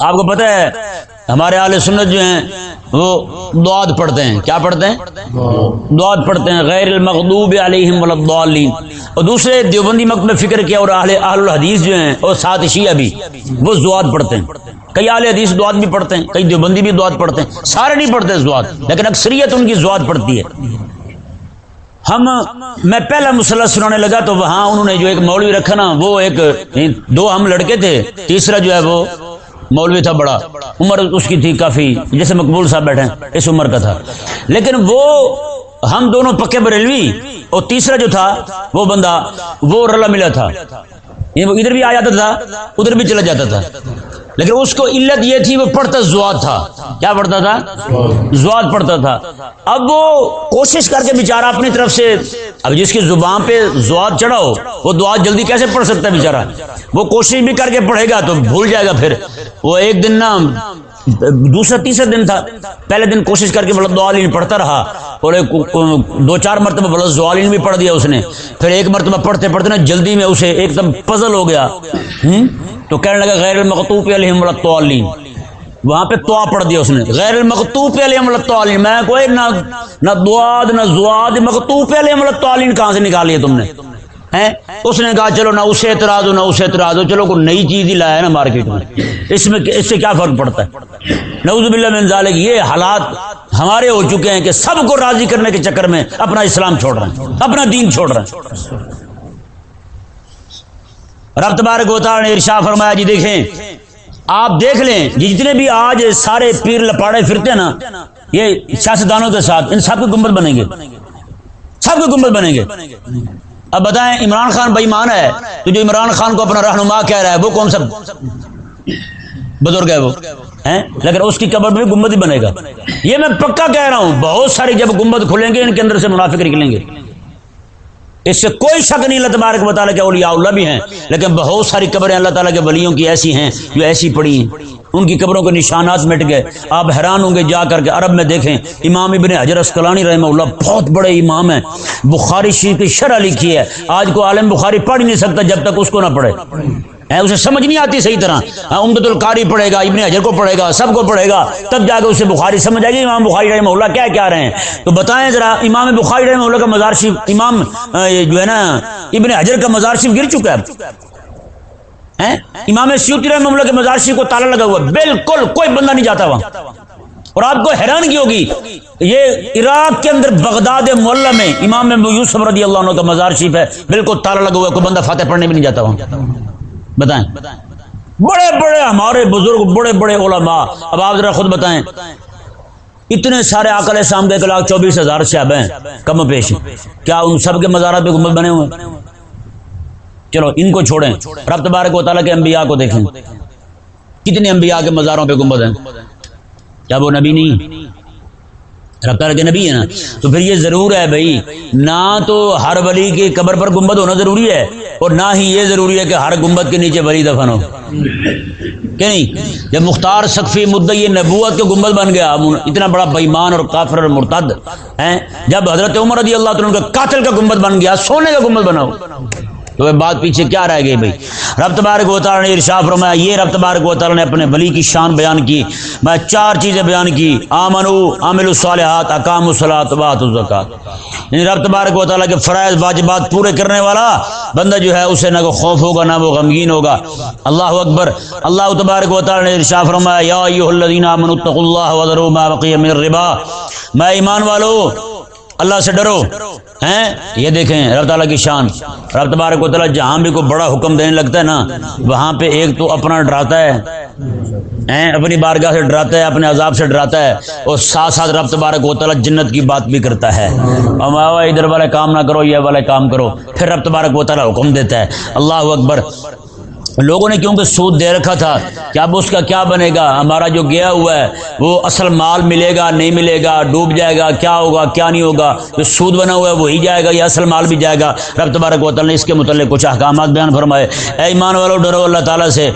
آپ کو پتہ ہے، ہمارے آل سنت جو ہیں، وہ دعاد پڑھتے ہیں۔ کیا پڑھتے ہیں؟ دعاد پڑھتے ہیں۔ غیر المغضوب علیہم الضالین۔ اور دوسرے دیوبندی مکت میں فکر کیا اور اہل اہل الحدیث جو ہیں، اور ساتھ شیعہ بھی، وہ دعاد پڑھتے ہیں۔ کئی اہل حدیث دعاد بھی پڑھتے ہیں، کئی دیوبندی بھی دعاد پڑھتے ہیں۔ سارے نہیں پڑھتے دعاد لیکن اکثریت ان کی دعاد پڑھتی ہے۔ ہم میں پہلا مسئلہ سنانے لگا تو وہاں انہوں نے جو ایک مولوی رکھا نا، وہ ایک دو ہم لڑکے تھے، تیسرا جو ہے وہ مولوی تھا بڑا، عمر اس کی تھی کافی، جیسے مقبول صاحب بیٹھے اس عمر کا تھا۔ لیکن وہ، ہم دونوں پکے بریلوی، اور تیسرا جو تھا، وہ بندہ، وہ رلا ملا تھا۔ ادھر بھی آ جاتا تھا، ادھر بھی چلا جاتا تھا۔ لیکن اس کو علت یہ تھی وہ پڑھتا زواد تھا۔ کیا پڑھتا تھا؟ زواد پڑھتا تھا۔ اب وہ کوشش کر کے بیچارہ اپنی طرف سے، اب جس کی زبان پہ زواد چڑھا ہو، وہ دعات جلدی کیسے پڑھ سکتا ہے بیچارہ؟ وہ کوشش بھی کر کے پڑھے گا تو بھول جائے گا پھر۔ وہ ایک دن نا دوسرا، تیسرا دن تھا۔ پہلے دن کوشش کر کے بلد دعالین پڑھتا رہا۔ اور دو چار مرتبہ بلد دعالین بھی پڑھ دیا اس نے۔ پھر ایک مرتبہ پڑھتے پڑھتے نا جلدی میں اسے ایک دم پزل ہو گیا۔ ہوں تو کہنے لگا، غیر المقتوب علیہم الطالین وہاں پہ توا پڑھ دیا اس نے، غیر المقتوب علیہم الطالین میں کوئی نہ نہ دعاد، نہ زواد مقتوب علیہم الطالین کہاں سے نکالی ہے تم نے؟ اس نے کہا، چلو نہ اسے اعتراض ہو، نہ اسے اعتراض ہو، چلو کوئی نئی چیز ہی لایا نا مارکیٹ میں۔ اس میں اس سے کیا فرق پڑتا ہے؟ نعوذ باللہ من ذالک، یہ حالات ہمارے ہو چکے ہیں کہ سب کو راضی کرنے کے چکر میں اپنا اسلام چھوڑ رہے ہیں، اپنا دین چھوڑ رہے ہیں۔ رب تبارک و نے ارشاد فرمایا جی دیکھیں، آپ دیکھ لیں جی جتنے بھی آج سارے پیر لپاڑے پھرتے ہیں نا، یہ سیاستدانوں کے ساتھ ان سب کے گنبد بنیں گے۔ سب کے گنبد بنیں گے۔ اب بتائیں، عمران خان بےمان ہے، تو جو عمران خان کو اپنا رہنما کہہ رہا ہے، وہ کون سا بزرگ ہے وہ؟ لیکن اس کی قبر میں گمبد ہی بنے گا۔ یہ میں پکا کہہ رہا ہوں، بہت ساری جب گمبد کھلیں گے، ان کے اندر سے منافق نکلیں گے۔ اس سے کوئی شک نہیں، اللہ تبارک مطالعہ کے اولیاء اللہ بھی ہیں۔ لیکن بہت ساری قبریں اللہ تعالیٰ کے ولیوں کی ایسی ہیں جو ایسی پڑی ہیں۔ ان کی قبروں کے نشانات مٹ گئے۔ آپ حیران ہوں گے جا کر کے عرب میں دیکھیں۔ امام ابن حجر اسکلانی رحمہ اللہ بہت بڑے امام ہیں۔ بخاری شریف کی شرح لکھی ہے۔ آج کو عالم بخاری پڑھ ہی نہیں سکتا جب تک اس کو نہ پڑھے۔ اسے سمجھ نہیں آتی صحیح طرح۔ ہاں، امدت القاری پڑھے گا، ابن حجر کو پڑھے گا، سب کو پڑھے گا، تب جا کے اسے بخاری سمجھ آئے گی، امام بخاری رحمہ اللہ کیا کیا رہے ہیں۔ تو بتائیں ذرا، امام بخاری رحمہ اللہ کا مزار شریف، امام جو ہے نا، ابن حجر کا مزار شریف گر چکا ہے۔ امام سیوتی رحمہ اللہ کے مزارشی کو تالا لگا ہوا بالکل کوئی بندہ نہیں جاتا وہاں۔ اور آپ کو حیران کی ہوگی، یہ عراق کے اندر بغداد مولا میں امام یوسف رضی اللہ عنہ کا مزار شریف ہے۔ بالکل تالا لگا ہوا ہے، کوئی بندہ فاتح پڑھنے بھی نہیں جاتا وہاں۔ بتائیں۔ بڑے بڑے ہمارے بزرگ، بڑے بڑے علماء، اب آپ ذرا خود بتائیں۔ اتنے سارے آکل اسلام کے ایک لاکھ چوبیس ہزار شہب ہیں، کم پیش کیا ان سب کے مزارات پہ گنبد بنے ہوئے؟ چلو، ان کو چھوڑیں۔ رب تبارک و تعالیٰ کے انبیاء کو دیکھیں۔ کتنے انبیاء کے مزاروں پہ گنبد ہیں؟ کیا وہ نبی نہیں؟ رب تعالیٰ کے نبی ہے نا؟ تو پھر یہ ضرور ہے بھائی، نہ تو ہر ولی کی قبر پر گنبد ہونا ضروری ہے۔ اور نہ ہی یہ ضروری ہے کہ ہر گنبد کے نیچے بری دفن ہو۔ کہ نہیں؟ جب مختار سقفی مدعی نبوت کے گنبد بن گیا اتنا بڑا بےمان اور کافر اور مرتد ہیں۔ جب حضرت عمر رضی اللہ تعالیٰ کا قاتل کا گنبد بن گیا، سونے کا گنبد بنا ہو۔ تو بات پیچھے کیا رہ گئی بھائی؟ رب تبارک و تعالی نے ارشاد فرمایا، یہ رب تبارک و تعالی نے اپنے ولی کی شان بیان کی۔ میں چار چیزیں بیان کی۔ آمنو عامل الصالحات اقام الصلاۃ وات الزکات یعنی رب تبارک و تعالی کے فرائض، واجبات پورے کرنے والا بندہ جو ہے، اسے نہ کوئی خوف ہوگا، نہ وہ غمگین ہوگا۔ اللہ اکبر۔ اللہ تبارک و تعالی نے ارشاد فرمایا، یا ایھا الذین آمنوا اتقوا اللہ وذروا ما بقي من الربا میں ایمان والو اللہ سے ڈرو، ہیں؟ یہ دیکھیں، رب تعالیٰ کی شان۔ رب تبارک و تعالیٰ جہاں بھی کوئی بڑا حکم دینے لگتا ہے نا، وہاں پہ ایک تو اپنا ڈراتا ہے۔ اپنی بارگاہ سے ڈراتا ہے، اپنے عذاب سے ڈراتا ہے۔ اور ساتھ ساتھ رب تبارک و تعالیٰ جنت کی بات بھی کرتا ہے۔ ادھر والے کام نہ کرو، یہ والے کام کرو۔ پھر رب تبارک و تعالیٰ حکم دیتا ہے۔ اللہ اکبر۔ لوگوں نے کیونکہ سود دے رکھا تھا کہ اب اس کا کیا بنے گا؟ ہمارا جو گیا ہوا ہے، وہ اصل مال ملے گا، نہیں ملے گا، ڈوب جائے گا، کیا ہوگا، کیا نہیں ہوگا؟ جو سود بنا ہوا ہے، وہی جائے گا یا اصل مال بھی جائے گا۔ رب تبارک وطل نے اس کے متعلق کچھ احکامات بیان فرمائے۔ اے ایمان والو، ڈرو اللہ تعالیٰ سے۔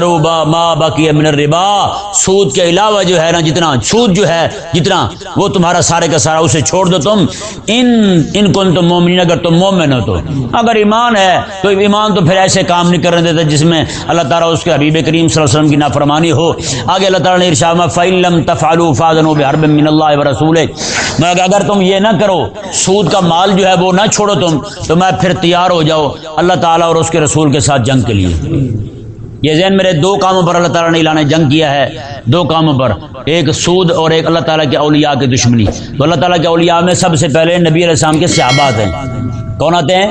روبا ما باقی من الربا۔ سود کے علاوہ جو ہے نا، جتنا سود جو ہے، جتنا وہ تمہارا سارے کا سارا، اسے چھوڑ دو تم۔ ان ان کو تم مومن اگر تم مومن ہو تو۔ اگر ایمان ہے، تو ایمان تو پھر ایسے کام نہیں کرنے دیتے جس میں اللہ تعالیٰ اس کے حبیب کریم صلی اللہ علیہ وسلم کی نافرمانی ہو۔ آگے اللہ تعالیٰ نے ارشاد میں فعلم تفعلوا فاذنوا بحرب من اللہ و رسول میں اگر تم یہ نہ کرو، سود کا مال جو ہے وہ نہ چھوڑو تم، تو میں پھر تیار ہو جاؤ اللہ تعالیٰ اور اس کے رسول کے ساتھ جنگ کے لیے۔ یہ ذہن میرے دو کاموں پر اللہ تعالیٰ نے اعلان جنگ کیا ہے۔ دو کاموں پر، ایک سود اور ایک اللہ تعالیٰ کے اولیاء کی دشمنی۔ تو اللہ تعالیٰ کے اولیاء میں سب سے پہلے نبی علیہ السلام کے صحابات ہیں کون آتے ہیں؟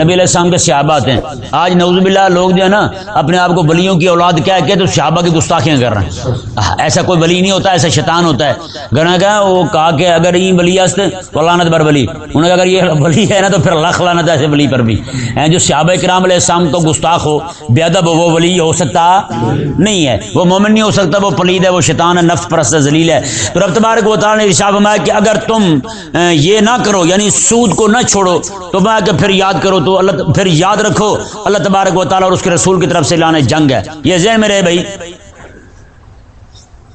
نبی علیہ السلام کے صحابہ آتے ہیں۔ آج نوز باللہ لوگ جو ہے نا، اپنے آپ کو ولیوں کی اولاد کیا کہ تو صحابہ کی گستاخیاں کر رہے ہیں۔ ایسا کوئی ولی نہیں ہوتا، ایسا شیطان ہوتا ہے۔ گنا کہ وہ کہا کہ اگر یہ ولی است لانت بر ولی۔ انہوں نے اگر یہ ولی ہے نا تو پھر اللہ لانت ایسے ولی پر بھی۔ جو صحابہ کرام علیہ السلام تو گستاخ ہو، بے ادب ہو، وہ ولی ہو سکتا نہیں ہے۔ وہ مومن نہیں ہو سکتا، وہ پلید ہے، وہ شیطان ہے، نفس پرست ذلیل ہے۔ تو رب تبارک و تعالی نے ارشاد فرمایا کہ اگر تم یہ نہ کرو یعنی سود کو نہ چھوڑو تو میں کہ پھر یاد کرو تو اللہ پھر یاد رکھو، اللہ تبارک و تعالیٰ اور اس کے رسول کی طرف سے لانے جنگ ہے۔ یہ ذہن میں رہے بھائی۔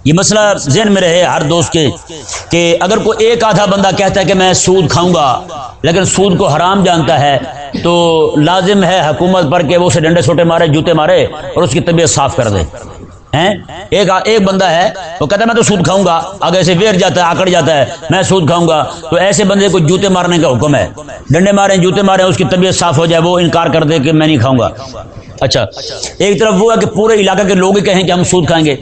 یہ مسئلہ ذہن میں رہے ہر دوست کے کہ اگر کوئی ایک آدھا بندہ کہتا ہے کہ میں سود کھاؤں گا، لیکن سود کو حرام جانتا ہے، تو لازم ہے حکومت پر کہ وہ اسے ڈنڈے چھوٹے مارے، جوتے مارے اور اس کی طبیعت صاف کر دے۔ ایک ایک بندہ ہے، وہ کہتا ہے، میں تو سود کھاؤں گا۔ اگر ایسے ویر جاتا ہے، آکڑ جاتا ہے، میں سود کھاؤں گا۔ تو ایسے بندے کو جوتے مارنے کا حکم ہے۔ ڈنڈے مارے، جوتے مارے، اس کی طبیعت صاف ہو جائے، وہ انکار کر دے کہ میں نہیں کھاؤں گا۔ اچھا۔ ایک طرف وہ ہے کہ پورے علاقے کے لوگ ہی کہیں کہ ہم سود کھائیں گے۔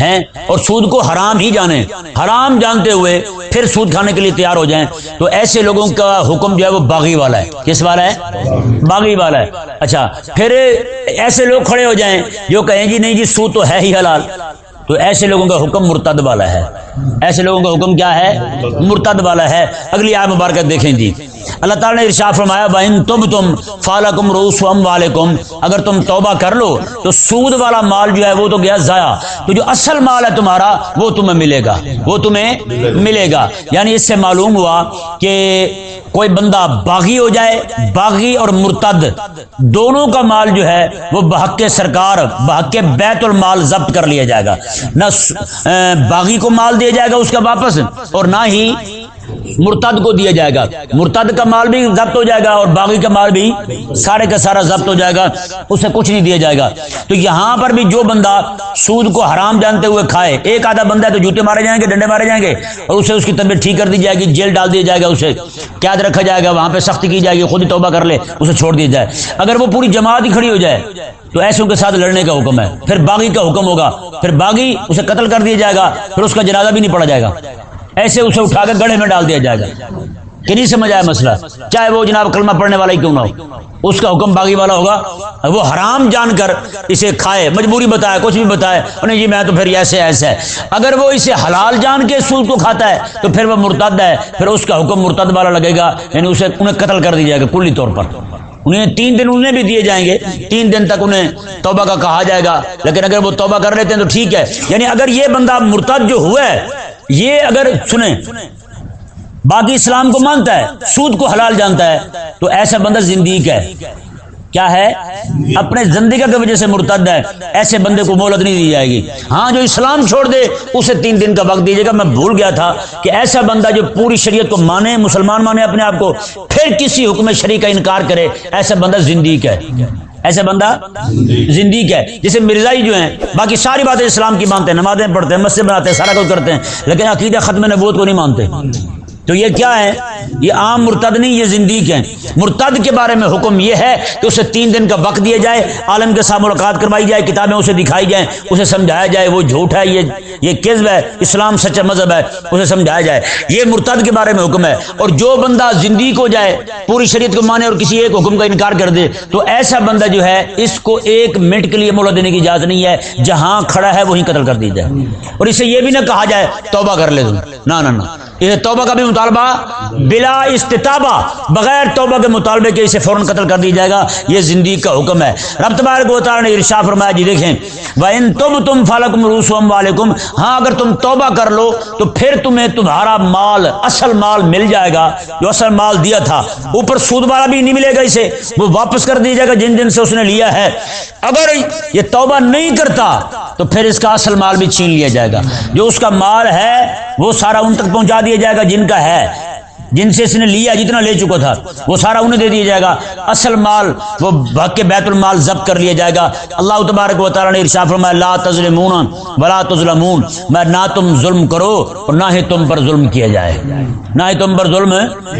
ہیں اور سود کو حرام ہی جانے، حرام جانتے ہوئے پھر سود کھانے کے لیے تیار ہو جائیں۔ تو ایسے لوگوں کا حکم جو ہے وہ باغی والا ہے۔ کس والا ہے؟ باغی والا ہے۔ اچھا پھر ایسے لوگ کھڑے ہو جائیں جو کہیں جی نہیں جی سود تو ہے ہی حلال۔ تو ایسے لوگوں کا حکم مرتد والا ہے۔ ایسے لوگوں کا حکم کیا ہے؟ مرتد والا ہے۔ اگلی آئے مبارکت دیکھیں جی۔ اللہ تعالیٰ نے ارشاد فرمایا بہن تم تم فالکم روس والم اگر تم توبہ کر لو، تو سود والا مال جو ہے وہ تو گیا ضائع، تو جو اصل مال ہے تمہارا، وہ تمہیں ملے گا، وہ تمہیں ملے گا۔ یعنی اس سے معلوم ہوا کہ کوئی بندہ باغی ہو جائے، باغی اور مرتد، دونوں کا مال جو ہے وہ بحق سرکار، بحق بیت المال ضبط کر لیا جائے گا۔ نہ باغی کو مال دیا جائے گا اس کا واپس اور نہ ہی مرتد کو دیا جائے گا۔ مرتد کا مال بھی ضبط ہو جائے گا اور باغی کا مال بھی سارے کا سارا ضبط ہو جائے گا۔ اسے کچھ نہیں دیا جائے گا۔ تو یہاں پر بھی جو بندہ سود کو حرام جانتے ہوئے کھائے، ایک آدھا بندہ ہے تو جوتے مارے جائیں گے، ڈنڈے مارے جائیں گے اور اسے اس کی طبیعت ٹھیک کر دی جائے گی، جیل ڈال دیا جائے گا اسے۔ قید رکھا جائے گا، وہاں پہ سختی کی جائے گی، خود ہی توبہ کر لے، اسے چھوڑ دیا جائے۔ اگر وہ پوری جماعت ہی کھڑی ہو جائے، تو ایسوں کے ساتھ لڑنے کا حکم ہے۔ پھر باغی کا حکم ہوگا۔ پھر باغی اسے قتل کر دیا جائے گا، پھر اس کا جنازہ بھی نہیں پڑا جائے گا۔ ایسے اسے اٹھا کر گڑھے میں ڈال دیا جائے گا۔ کہ نہیں سمجھ آیا مسئلہ؟ چاہے وہ جناب کلمہ پڑھنے والا ہی کیوں نہ ہو۔ اس کا حکم باغی والا ہوگا۔ وہ حرام جان کر اسے کھائے، مجبوری بتائے، کچھ بھی بتائے نہیں جی میں تو پھر ایسے ایسے۔ ہے اگر وہ اسے حلال جان کے سود کو کھاتا ہے، تو پھر وہ مرتد ہے، پھر اس کا حکم مرتد والا لگے گا۔ یعنی اسے، انہیں قتل کر دیا جائے گا کلی طور پر۔ انہیں تین دن انہیں بھی دیے جائیں گے۔ تین دن تک انہیں توبہ کا کہا جائے گا۔ لیکن اگر وہ توبہ کر لیتے ہیں تو ٹھیک ہے۔ یعنی اگر یہ بندہ مرتد جو ہوا ہے، یہ اگر، سنیں باقی اسلام کو مانتا ہے، سود کو حلال جانتا ہے۔ تو ایسا بندہ زندگی ہے۔ کیا ہے؟ اپنے زندگی کی وجہ سے مرتد ہے۔ ایسے بندے کو مولت نہیں دی جائے گی۔ ہاں جو اسلام چھوڑ دے، اسے تین دن کا وقت دیجیے گا۔ میں بھول گیا تھا کہ ایسا بندہ جو پوری شریعت کو مانے، مسلمان مانے اپنے آپ کو، پھر کسی حکم شریع کا انکار کرے، ایسا بندہ زندگی ہے۔ ایسا بندہ زندگی ہے۔ جیسے مرزائی جو ہیں، باقی ساری باتیں اسلام کی مانتے ہیں۔ نمازیں پڑھتے ہیں، مسجد بناتے ہیں، سارا کچھ کرتے ہیں۔ لیکن عقیدہ ختم نبوت کو نہیں مانتے۔ تو یہ کیا ہے؟ یہ عام مرتد نہیں، یہ زندگی ہے مرتد کے بارے میں حکم یہ ہے کہ اسے تین دن کا وقت دیا جائے، عالم کے ساتھ ملاقات کروائی جائے، کتابیں اسے دکھائی جائیں، اسے سمجھایا جائے، وہ جھوٹ ہے، یہ یہ کذب ہے، اسلام سچا مذہب ہے، اسے سمجھایا جائے۔ یہ مرتد کے بارے میں حکم ہے۔ اور جو بندہ زندگی کو جائے، پوری شریعت کو مانے اور کسی ایک حکم کا انکار کر دے، تو ایسا بندہ جو ہے، اس کو ایک منٹ کے لیے مولا دینے کی اجازت نہیں ہے۔ جہاں کھڑا ہے، وہیں قتل کر دی جائے اور اسے یہ بھی نہ کہا جائے، توبہ کر لے نہ نہ توبہ کا بھی مطالبہ بلا استطابہ بغیر توبہ کے مطالبے کے اسے فوراً قتل کر دی جائے گا، یہ زندگی کا حکم ہے۔ رب تبارک و تعالی نے ارشاد فرمایا جی دیکھیں، وَإِن تُبْتُمْ فَلَكُمْ رُوسُ أَمْوَالِكُمْ ہاں اگر تم توبہ کر لو، تو پھر تمہیں تمہارا مال، اصل مال مل جائے گا۔ جو اصل مال دیا تھا، اوپر سود والا بھی نہیں ملے گا اسے، وہ واپس کر دیا جائے گا جن جن سے اس نے لیا ہے۔ اگر یہ توبہ نہیں کرتا، تو پھر اس کا اصل مال بھی چھین لیا جائے گا۔ جو اس کا مال ہے وہ سارا ان تک پہنچا دیا جائے گا جن کا ہے۔ جن سے اس نے لیا جتنا لے چکا تھا، وہ سارا انہیں دے دیا جائے گا۔ اصل مال، وہ بھگ کے بیت المال ضبط کر لیا جائے گا۔ اللہ تبارک و تعالیٰ نے ارشاد فرمایا، لا تظلمون ولا تظلمون۔ میں نہ تم ظلم کرو اور نہ ہی تم پر ظلم کیا جائے۔ نہ ہی تم پر ظلم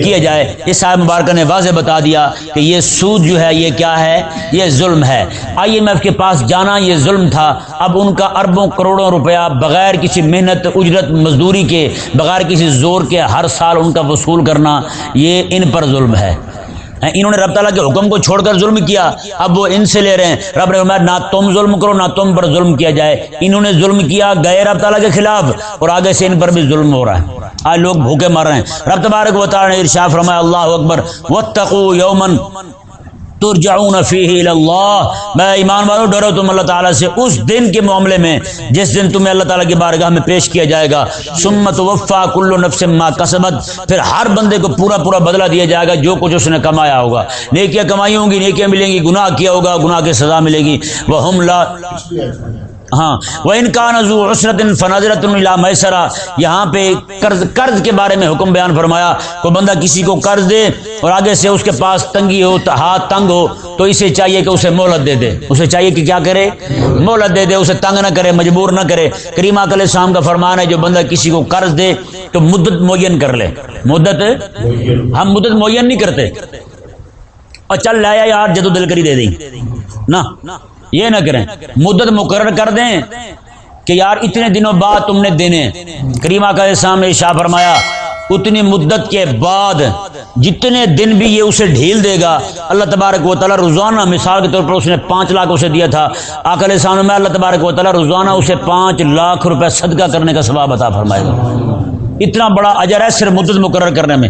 کیا جائے۔ اس صاحب مبارکہ نے واضح بتا دیا کہ یہ سود جو ہے، یہ کیا ہے؟ یہ ظلم ہے۔ آئی ایم ایف کے پاس جانا، یہ ظلم تھا۔ اب ان کا اربوں کروڑوں روپیہ بغیر کسی محنت، اجرت، مزدوری کے، بغیر کسی زور کے ہر سال ان کا وصول کرنا، یہ ان پر ظلم ہے۔ انہوں نے رب تعالیٰ کے حکم کو چھوڑ کر ظلم کیا۔ اب وہ ان سے لے رہے ہیں۔ رب نے فرمایا، نہ تم ظلم کرو، نہ تم پر ظلم کیا جائے۔ انہوں نے ظلم کیا گئے رب تعالیٰ کے خلاف، اور آگے سے ان پر بھی ظلم ہو رہا ہے۔ آج لوگ بھوکے مر رہے ہیں۔ رب تبارک و تعالیٰ نے ارشا فرمایا، اللہ اکبر، واتقوا یومن ترجعون فیہ اللہ میں ایمان والوں، ڈرو تم اللہ تعالیٰ سے اس دن کے معاملے میں جس دن تمہیں اللہ تعالیٰ کی بارگاہ میں پیش کیا جائے گا۔ سمت وفا کل نفس ما کسبت پھر ہر بندے کو پورا پورا بدلہ دیا جائے گا، جو کچھ اس نے کمایا ہوگا۔ نیکیاں کمائی ہوں گی، نیکیاں ملیں گی، گناہ کیا ہوگا، گناہ کی سزا ملے گی۔ وہ ہم لا ہاں وہ ان کا نظو عسرت فناظرت میسرا یہاں پہ قرض قرض کے بارے میں حکم بیان فرمایا، کوئی بندہ کسی کو قرض دے اور آگے سے اس کے پاس تنگی ہو ہاتھ تنگ ہو، تو اسے چاہیے کہ اسے مہلت دے دے۔ اسے چاہیے کہ کیا کرے؟ مہلت دے دے، اسے تنگ نہ کرے، مجبور نہ کرے۔ کریمہ کل شام کا فرمان ہے، جو بندہ کسی کو قرض دے، تو مدت معین کر لے۔ مدت؟ ہم مدت معین نہیں کرتے۔ اور چل لایا یار، جدو دل کری دے دیں۔ نہ۔ یہ نہ کریں، مدت مقرر کر دیں کہ یار اتنے دنوں بعد تم نے دینے۔ کریمہ کا سامنے شاہ فرمایا، اتنی مدت کے بعد جتنے دن بھی یہ اسے ڈھیل دے گا، اللہ تبارک و تعالیٰ روزانہ مثال کے طور پر اس نے پانچ لاکھ اسے دیا تھا۔ آکل سامنے میں اللہ تبارک و تعالیٰ روزانہ اسے پانچ لاکھ روپے صدقہ کرنے کا سواب عطا فرمائے گا۔ اتنا بڑا اجر ہے صرف مدت مقرر کرنے میں۔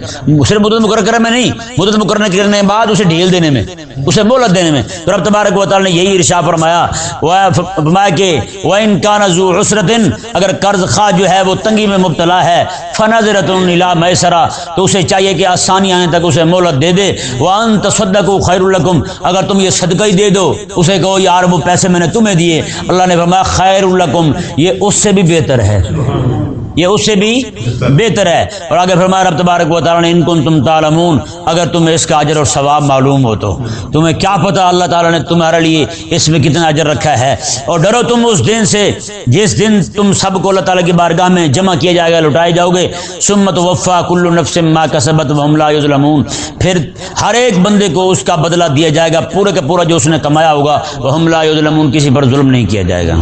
صرف مدت مقرر کرنے میں نہیں، مدت مقرر کرنے کے بعد اسے ڈھیل دینے میں، اسے مہلت دینے میں۔ تو رب تبارک و تعالی نے یہی ارشا فرمایا فرمایا کہ وہ ان کا نزو عسرت اگر قرض خواہ جو ہے وہ تنگی میں مبتلا ہے فنظرت الا میسرا تو اسے چاہیے کہ آسانی آنے تک اسے مہلت دے دے۔ وہ ان تصدق خیر الکم اگر تم یہ صدقہ ہی دے دو، اسے کہو یار وہ پیسے میں نے تمہیں دیے۔ اللہ نے فرمایا خیر الکم یہ اس سے بھی بہتر ہے۔ یہ اس سے بھی بہتر ہے۔ اور آگے فرمایا، رب تبارک و تعالیٰ نے، ان کو تم تعلمون، اگر تمہیں اس کا اجر اور ثواب معلوم ہو تو۔ تمہیں کیا پتا اللہ تعالیٰ نے تمہارے لیے اس میں کتنا اجر رکھا ہے۔ اور ڈرو تم اس دن سے، جس دن تم سب کو اللہ تعالیٰ کی بارگاہ میں جمع کیا جائے گا لٹائے جاؤ گے۔ سمت وفا کلو نفس ما کا سبت وملہ پھر ہر ایک بندے کو اس کا بدلہ دیا جائے گا، پورے کا پورا جو اس نے کمایا ہوگا وہ حملہ کسی پر ظلم نہیں کیا جائے گا۔